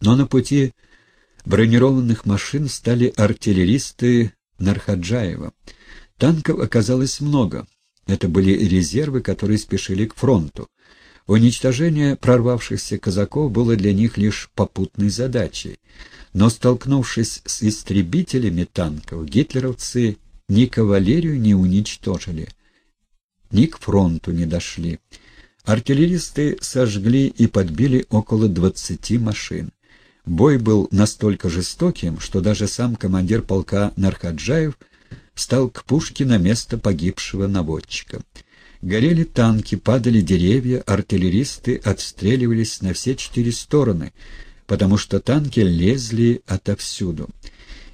Но на пути бронированных машин стали артиллеристы Нархаджаева. Танков оказалось много. Это были резервы, которые спешили к фронту. Уничтожение прорвавшихся казаков было для них лишь попутной задачей. Но, столкнувшись с истребителями танков, гитлеровцы ни кавалерию не уничтожили, ни к фронту не дошли. Артиллеристы сожгли и подбили около двадцати машин. Бой был настолько жестоким, что даже сам командир полка Нархаджаев стал к пушке на место погибшего наводчика. Горели танки, падали деревья, артиллеристы отстреливались на все четыре стороны, потому что танки лезли отовсюду.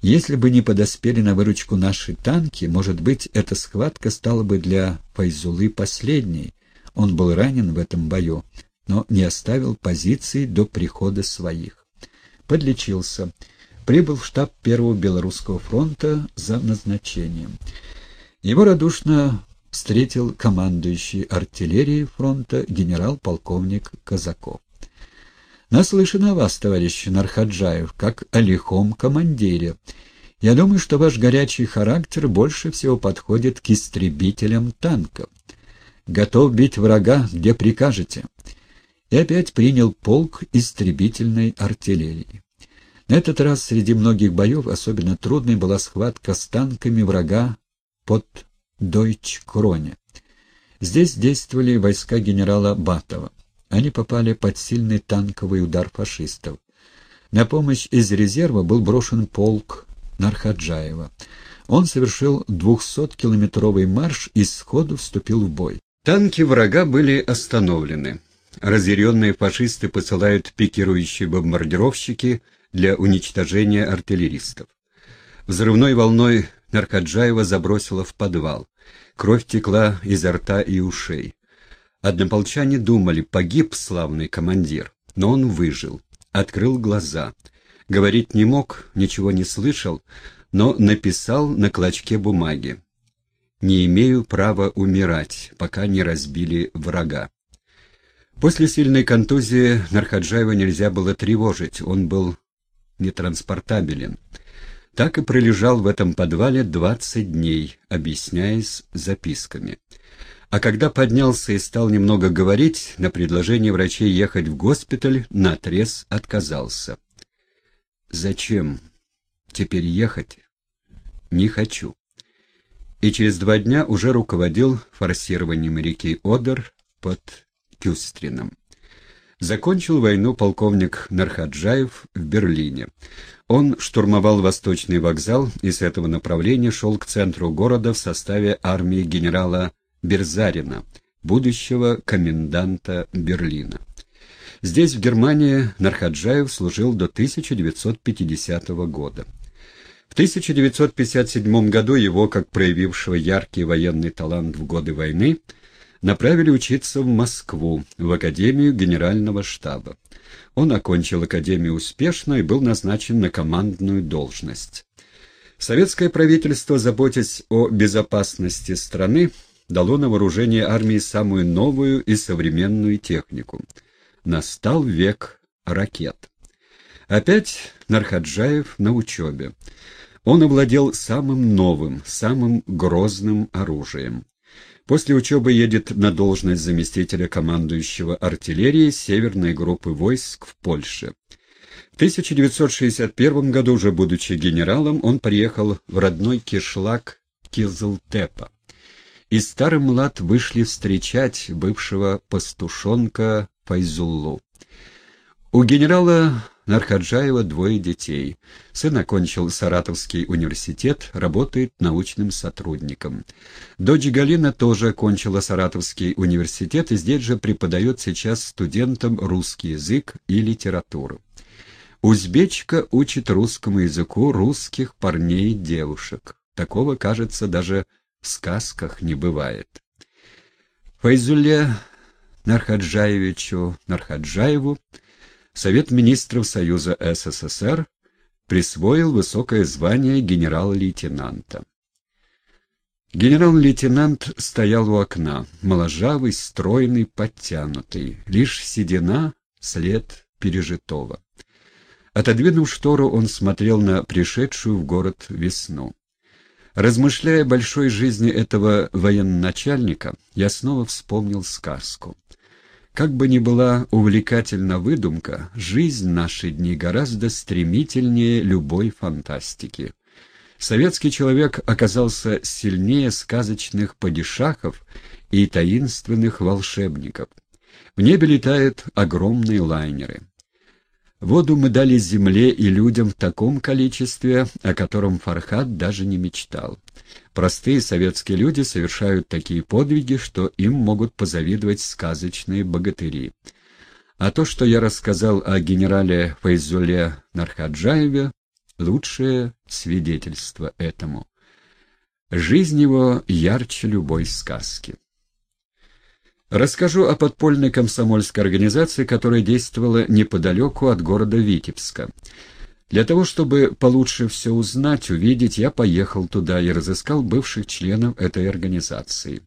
Если бы не подоспели на выручку наши танки, может быть, эта схватка стала бы для Файзулы последней. Он был ранен в этом бою, но не оставил позиции до прихода своих. Подлечился. Прибыл в штаб Первого Белорусского фронта за назначением. Его радушно встретил командующий артиллерией фронта генерал-полковник Казаков. Наслышан о вас, товарищ Нархаджаев, как о лихом командире. Я думаю, что ваш горячий характер больше всего подходит к истребителям танков. Готов бить врага, где прикажете. И опять принял полк истребительной артиллерии. На этот раз среди многих боев особенно трудной была схватка с танками врага под Дойч-Кроне. Здесь действовали войска генерала Батова. Они попали под сильный танковый удар фашистов. На помощь из резерва был брошен полк Нархаджаева. Он совершил 200-километровый марш и сходу вступил в бой. Танки врага были остановлены. Разъяренные фашисты посылают пикирующие бомбардировщики для уничтожения артиллеристов. Взрывной волной Нархаджаева забросило в подвал. Кровь текла изо рта и ушей. Однополчане думали, погиб славный командир, но он выжил, открыл глаза. Говорить не мог, ничего не слышал, но написал на клочке бумаги. «Не имею права умирать, пока не разбили врага». После сильной контузии Нархаджаева нельзя было тревожить, он был нетранспортабелен. Так и пролежал в этом подвале двадцать дней, объясняясь записками. А когда поднялся и стал немного говорить, на предложение врачей ехать в госпиталь наотрез отказался. «Зачем теперь ехать? Не хочу». И через два дня уже руководил форсированием реки Одер под Кюстрином. Закончил войну полковник Нархаджаев в Берлине. Он штурмовал Восточный вокзал и с этого направления шел к центру города в составе армии генерала Берзарина, будущего коменданта Берлина. Здесь, в Германии, Нархаджаев служил до 1950 года. В 1957 году его, как проявившего яркий военный талант в годы войны, направили учиться в Москву, в Академию Генерального штаба. Он окончил Академию успешно и был назначен на командную должность. Советское правительство, заботясь о безопасности страны, дало на вооружение армии самую новую и современную технику. Настал век ракет. Опять Нархаджаев на учебе. Он овладел самым новым, самым грозным оружием. После учебы едет на должность заместителя командующего артиллерии Северной группы войск в Польше. В 1961 году, уже будучи генералом, он приехал в родной кишлак Кизлтепа и старый млад вышли встречать бывшего пастушонка Файзуллу. У генерала Нархаджаева двое детей. Сын окончил Саратовский университет, работает научным сотрудником. Дочь Галина тоже окончила Саратовский университет и здесь же преподает сейчас студентам русский язык и литературу. Узбечка учит русскому языку русских парней и девушек. Такого, кажется, даже в сказках не бывает. Файзуле Нархаджаевичу Нархаджаеву Совет министров Союза СССР присвоил высокое звание генерал-лейтенанта. Генерал-лейтенант стоял у окна, моложавый, стройный, подтянутый, лишь седина, след пережитого. Отодвинув штору, он смотрел на пришедшую в город весну. Размышляя о большой жизни этого военачальника, я снова вспомнил сказку. Как бы ни была увлекательна выдумка, жизнь наши дни гораздо стремительнее любой фантастики. Советский человек оказался сильнее сказочных падишахов и таинственных волшебников. В небе летают огромные лайнеры. Воду мы дали земле и людям в таком количестве, о котором Фархад даже не мечтал. Простые советские люди совершают такие подвиги, что им могут позавидовать сказочные богатыри. А то, что я рассказал о генерале Файзуле Нархаджаеве, лучшее свидетельство этому. Жизнь его ярче любой сказки. Расскажу о подпольной комсомольской организации, которая действовала неподалеку от города Витебска. Для того, чтобы получше все узнать, увидеть, я поехал туда и разыскал бывших членов этой организации.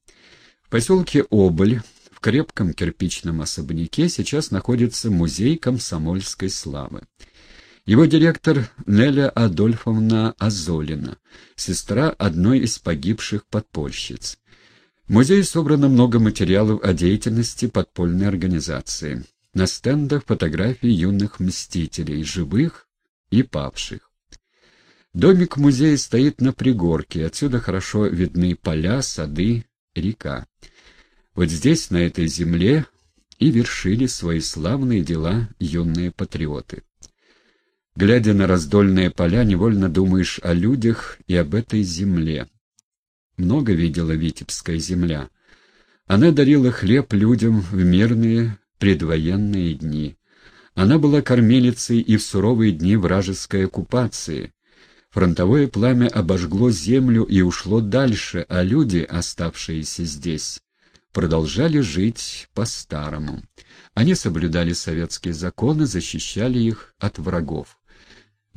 В поселке Оболь, в крепком кирпичном особняке, сейчас находится музей комсомольской славы. Его директор Неля Адольфовна Азолина, сестра одной из погибших подпольщиц. В музее собрано много материалов о деятельности подпольной организации. На стендах фотографии юных мстителей, живых и павших. Домик музея стоит на пригорке, отсюда хорошо видны поля, сады, река. Вот здесь, на этой земле, и вершили свои славные дела юные патриоты. Глядя на раздольные поля, невольно думаешь о людях и об этой земле. Много видела Витебская земля. Она дарила хлеб людям в мирные предвоенные дни. Она была кормилицей и в суровые дни вражеской оккупации. Фронтовое пламя обожгло землю и ушло дальше, а люди, оставшиеся здесь, продолжали жить по-старому. Они соблюдали советские законы, защищали их от врагов.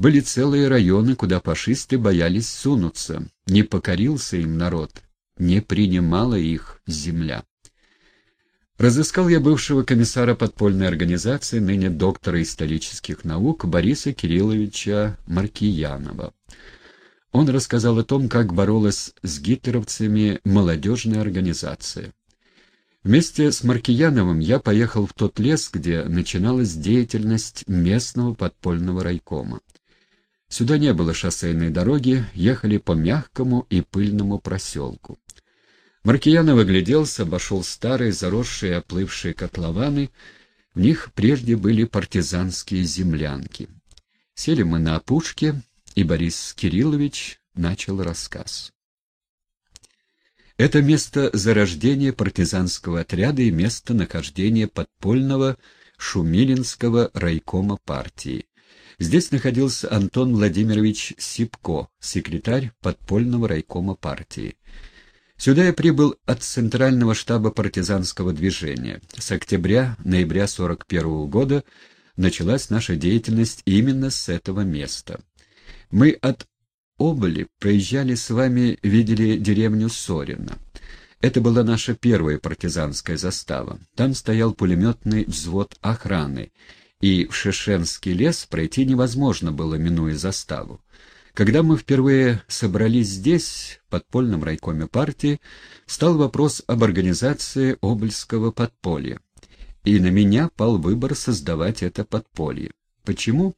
Были целые районы, куда фашисты боялись сунуться. Не покорился им народ, не принимала их земля. Разыскал я бывшего комиссара подпольной организации, ныне доктора исторических наук, Бориса Кирилловича Маркиянова. Он рассказал о том, как боролась с гитлеровцами молодежная организация. Вместе с Маркияновым я поехал в тот лес, где начиналась деятельность местного подпольного райкома. Сюда не было шоссейной дороги, ехали по мягкому и пыльному проселку. Маркиянов огляделся, обошел старые, заросшие, оплывшие котлованы. В них прежде были партизанские землянки. Сели мы на опушке, и Борис Кириллович начал рассказ. Это место зарождения партизанского отряда и место нахождения подпольного Шумилинского райкома партии. Здесь находился Антон Владимирович Сипко, секретарь подпольного райкома партии. Сюда я прибыл от Центрального штаба партизанского движения. С октября-ноября 41 года началась наша деятельность именно с этого места. Мы от Оболи проезжали с вами, видели деревню Сорина. Это была наша первая партизанская застава. Там стоял пулеметный взвод охраны, и в Шишенский лес пройти невозможно было, минуя заставу. Когда мы впервые собрались здесь, в подпольном райкоме партии, стал вопрос об организации Обольского подполья. И на меня пал выбор создавать это подполье. Почему?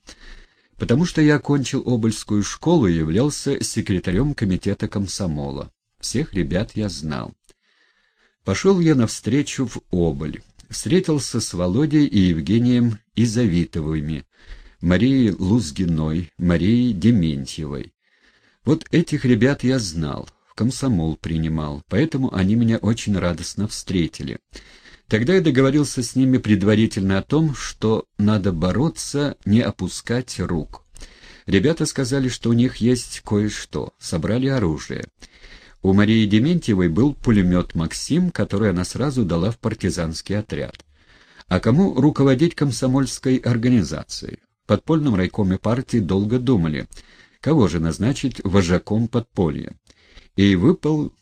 Потому что я окончил Обольскую школу и являлся секретарем комитета комсомола. Всех ребят я знал. Пошел я навстречу в Оболь встретился с Володей и Евгением Изавитовыми, Марией Лузгиной, Марией Дементьевой. Вот этих ребят я знал, в комсомол принимал, поэтому они меня очень радостно встретили. Тогда я договорился с ними предварительно о том, что надо бороться, не опускать рук. Ребята сказали, что у них есть кое-что, собрали оружие. У Марии Дементьевой был пулемет «Максим», который она сразу дала в партизанский отряд. А кому руководить комсомольской организацией? В подпольном райкоме партии долго думали, кого же назначить вожаком подполья. И выпал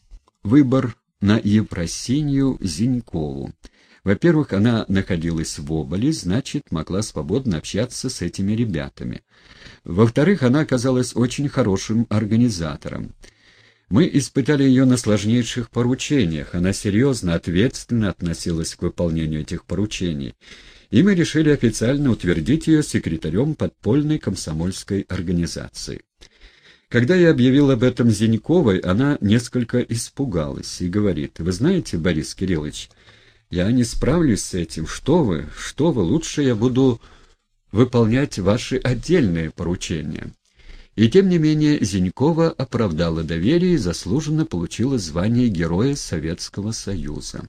выбор на Евросинью Зинькову. Во-первых, она находилась в Оболе, значит, могла свободно общаться с этими ребятами. Во-вторых, она оказалась очень хорошим организатором. Мы испытали ее на сложнейших поручениях, она серьезно, ответственно относилась к выполнению этих поручений, и мы решили официально утвердить ее секретарем подпольной комсомольской организации. Когда я объявил об этом Зиньковой, она несколько испугалась и говорит, «Вы знаете, Борис Кириллович, я не справлюсь с этим. Что вы, что вы, лучше я буду выполнять ваши отдельные поручения». И тем не менее Зинькова оправдала доверие и заслуженно получила звание Героя Советского Союза.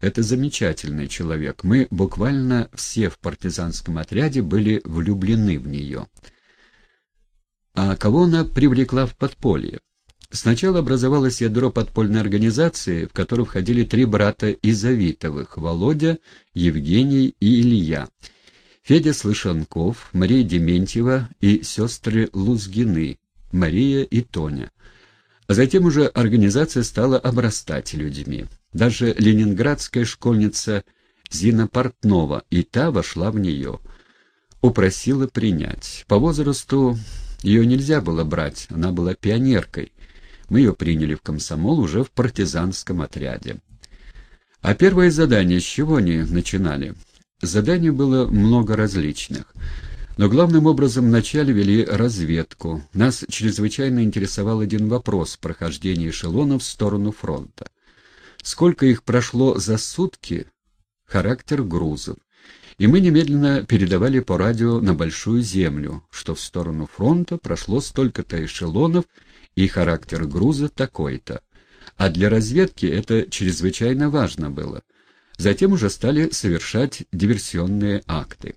Это замечательный человек. Мы буквально все в партизанском отряде были влюблены в нее. А кого она привлекла в подполье? Сначала образовалось ядро подпольной организации, в которую входили три брата Изавитовых – Володя, Евгений и Илья – Федя Слышанков, Мария Дементьева и сестры Лузгины, Мария и Тоня. А затем уже организация стала обрастать людьми. Даже ленинградская школьница Зина Портнова, и та вошла в нее. Упросила принять. По возрасту ее нельзя было брать, она была пионеркой. Мы ее приняли в комсомол уже в партизанском отряде. А первое задание с чего они начинали? Заданий было много различных. Но главным образом вначале вели разведку. Нас чрезвычайно интересовал один вопрос – прохождения эшелонов в сторону фронта. Сколько их прошло за сутки? Характер грузов. И мы немедленно передавали по радио на Большую Землю, что в сторону фронта прошло столько-то эшелонов и характер груза такой-то. А для разведки это чрезвычайно важно было – Затем уже стали совершать диверсионные акты.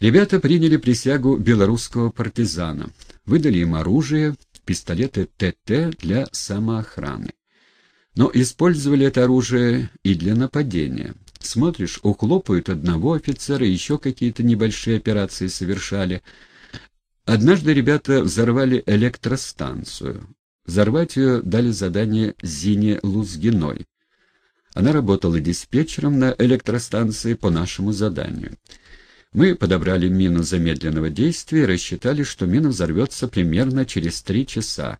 Ребята приняли присягу белорусского партизана, выдали им оружие, пистолеты ТТ для самоохраны. Но использовали это оружие и для нападения. Смотришь, ухлопают одного офицера, еще какие-то небольшие операции совершали. Однажды ребята взорвали электростанцию. Взорвать ее дали задание Зине Лузгиной. Она работала диспетчером на электростанции по нашему заданию. Мы подобрали мину замедленного действия и рассчитали, что мина взорвется примерно через три часа.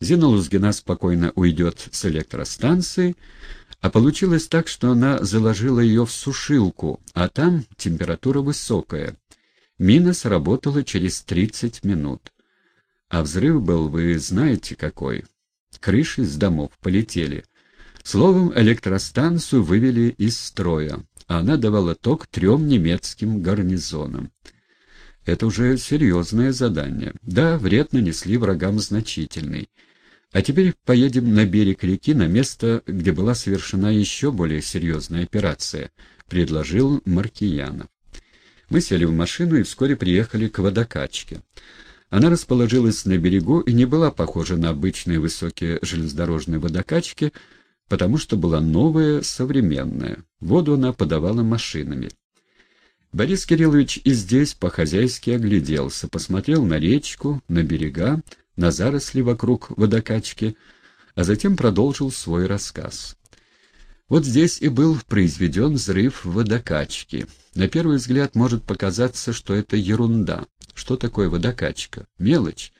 Зина Лузгина спокойно уйдет с электростанции, а получилось так, что она заложила ее в сушилку, а там температура высокая. Мина сработала через 30 минут. А взрыв был, вы знаете, какой. Крыши с домов полетели. Словом, электростанцию вывели из строя, а она давала ток трем немецким гарнизонам. Это уже серьезное задание. Да, вред нанесли врагам значительный. А теперь поедем на берег реки, на место, где была совершена еще более серьезная операция, предложил Маркиянов. Мы сели в машину и вскоре приехали к водокачке. Она расположилась на берегу и не была похожа на обычные высокие железнодорожные водокачки, потому что была новая, современная. Воду она подавала машинами. Борис Кириллович и здесь по-хозяйски огляделся, посмотрел на речку, на берега, на заросли вокруг водокачки, а затем продолжил свой рассказ. Вот здесь и был произведен взрыв водокачки. На первый взгляд может показаться, что это ерунда. Что такое водокачка? Мелочь.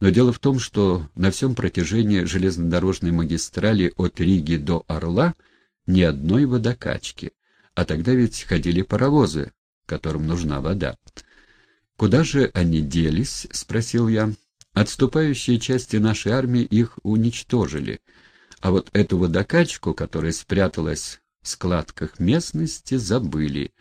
Но дело в том, что на всем протяжении железнодорожной магистрали от Риги до Орла ни одной водокачки, а тогда ведь ходили паровозы, которым нужна вода. «Куда же они делись?» — спросил я. «Отступающие части нашей армии их уничтожили, а вот эту водокачку, которая спряталась в складках местности, забыли».